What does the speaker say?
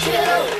Kill.